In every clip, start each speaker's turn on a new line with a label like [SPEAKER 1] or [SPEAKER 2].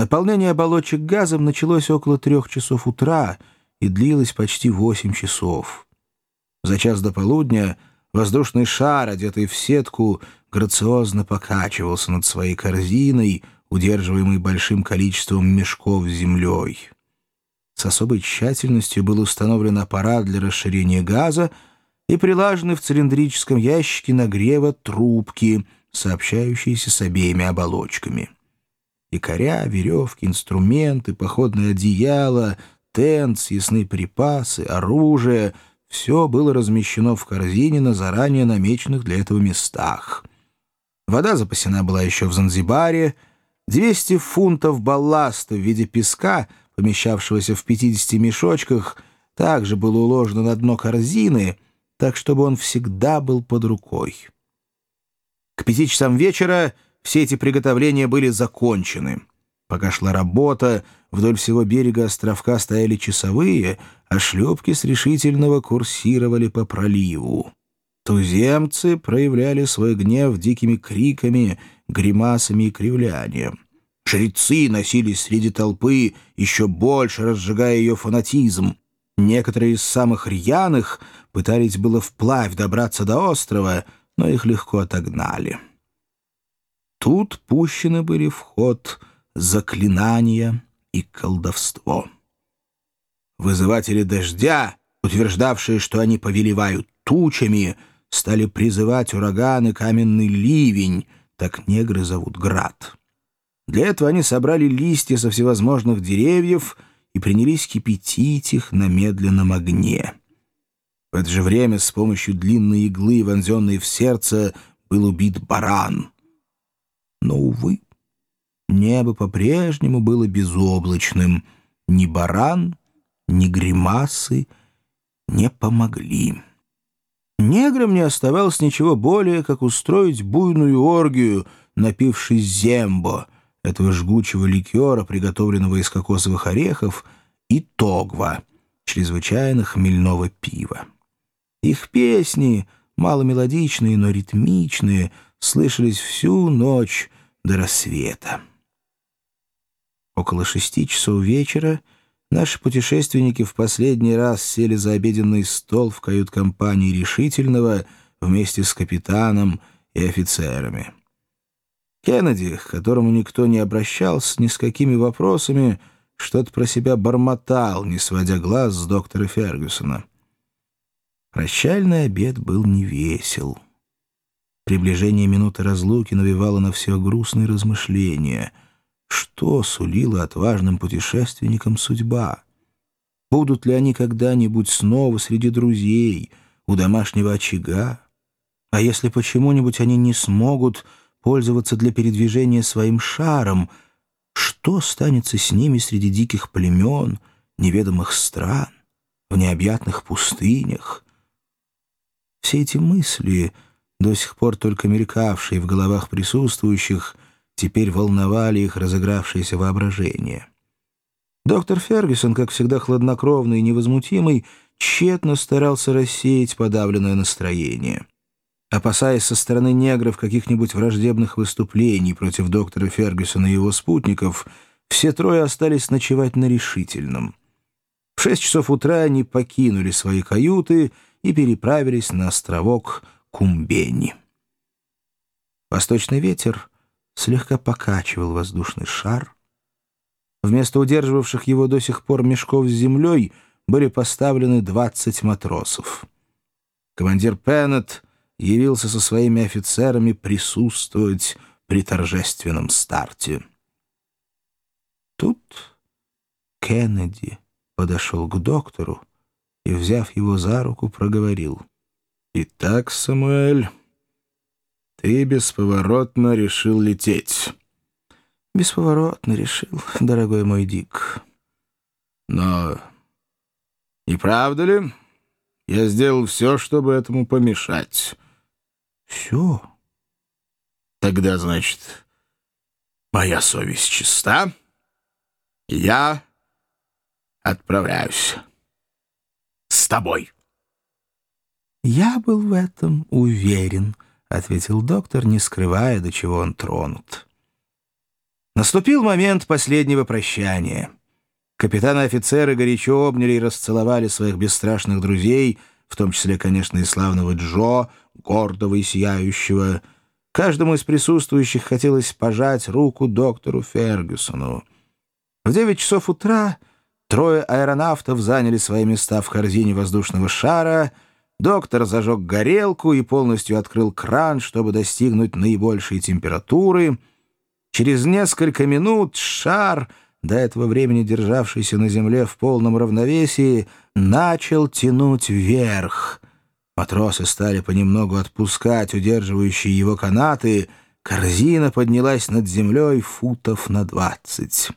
[SPEAKER 1] Наполнение оболочек газом началось около трех часов утра и длилось почти восемь часов. За час до полудня воздушный шар, одетый в сетку, грациозно покачивался над своей корзиной, удерживаемой большим количеством мешков с землей. С особой тщательностью был установлен аппарат для расширения газа и прилажены в цилиндрическом ящике нагрева трубки, сообщающиеся с обеими оболочками. Якоря, веревки, инструменты, походное одеяло, тент, съестные припасы, оружие — все было размещено в корзине на заранее намеченных для этого местах. Вода запасена была еще в Занзибаре, 200 фунтов балласта в виде песка, помещавшегося в 50 мешочках, также было уложено на дно корзины, так чтобы он всегда был под рукой. К пяти часам вечера все эти приготовления были закончены. Пока шла работа, вдоль всего берега островка стояли часовые, а шлюпки с решительного курсировали по проливу. Туземцы проявляли свой гнев дикими криками, гримасами и кривлянием. Жрецы носились среди толпы, еще больше разжигая ее фанатизм. Некоторые из самых рьяных пытались было вплавь добраться до острова, но их легко отогнали. Тут пущены были в ход заклинания и колдовство. Вызыватели дождя, утверждавшие, что они повелевают тучами, стали призывать ураган и каменный ливень, так негры зовут град. Для этого они собрали листья со всевозможных деревьев и принялись кипятить их на медленном огне. В это же время с помощью длинной иглы, вонзенной в сердце, был убит баран. Но, увы, небо по-прежнему было безоблачным. Ни баран, ни гримасы не помогли. Неграм не оставалось ничего более, как устроить буйную оргию, напившись зембо, этого жгучего ликера, приготовленного из кокосовых орехов, и тогва, чрезвычайно хмельного пива. Их песни, маломелодичные, но ритмичные, слышались всю ночь до рассвета. Около шести часов вечера Наши путешественники в последний раз сели за обеденный стол в кают-компании «Решительного» вместе с капитаном и офицерами. Кеннеди, к которому никто не обращался ни с какими вопросами, что-то про себя бормотал, не сводя глаз с доктора Фергюсона. Прощальный обед был невесел. Приближение минуты разлуки навевало на все грустные размышления — что сулила отважным путешественникам судьба? Будут ли они когда-нибудь снова среди друзей, у домашнего очага? А если почему-нибудь они не смогут пользоваться для передвижения своим шаром, что станется с ними среди диких племен, неведомых стран, в необъятных пустынях? Все эти мысли, до сих пор только мелькавшие в головах присутствующих, теперь волновали их разыгравшееся воображение. Доктор Фергюсон, как всегда хладнокровный и невозмутимый, тщетно старался рассеять подавленное настроение. Опасаясь со стороны негров каких-нибудь враждебных выступлений против доктора Фергюсона и его спутников, все трое остались ночевать на решительном. В шесть часов утра они покинули свои каюты и переправились на островок Кумбени. Восточный ветер слегка покачивал воздушный шар. Вместо удерживавших его до сих пор мешков с землей были поставлены 20 матросов. Командир Пеннет явился со своими офицерами присутствовать при торжественном старте. Тут Кеннеди подошел к доктору и, взяв его за руку, проговорил. «Итак, Самуэль...» Ты бесповоротно решил лететь. Бесповоротно решил, дорогой мой Дик. Но не правда ли? Я сделал все, чтобы этому помешать. Все? Тогда, значит, моя совесть чиста. Я отправляюсь с тобой. Я был в этом уверен, —— ответил доктор, не скрывая, до чего он тронут. Наступил момент последнего прощания. Капитаны офицеры горячо обняли и расцеловали своих бесстрашных друзей, в том числе, конечно, и славного Джо, гордого и сияющего. Каждому из присутствующих хотелось пожать руку доктору Фергюсону. В девять часов утра трое аэронавтов заняли свои места в корзине воздушного шара, доктор зажег горелку и полностью открыл кран, чтобы достигнуть наибольшей температуры — Через несколько минут шар, до этого времени державшийся на земле в полном равновесии, начал тянуть вверх. Матросы стали понемногу отпускать удерживающие его канаты. Корзина поднялась над землей футов на двадцать.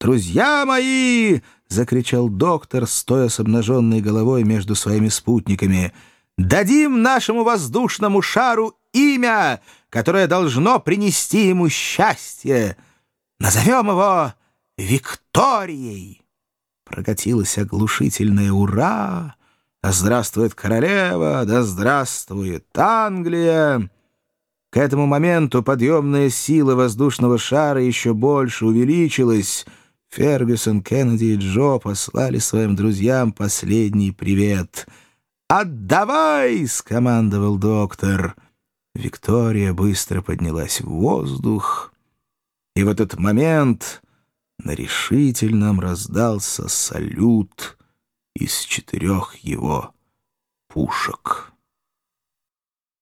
[SPEAKER 1] «Друзья мои!» — закричал доктор, стоя с обнаженной головой между своими спутниками. «Дадим нашему воздушному шару имя, которое должно принести ему счастье. Назовем его Викторией. Прокатилось оглушительное «Ура!» «Да здравствует королева! Да здравствует Англия!» К этому моменту подъемная сила воздушного шара еще больше увеличилась. Фергюсон, Кеннеди и Джо послали своим друзьям последний привет. «Отдавай!» — скомандовал доктор. Виктория быстро поднялась в воздух, и в этот момент на решительном раздался салют из четырех его пушек.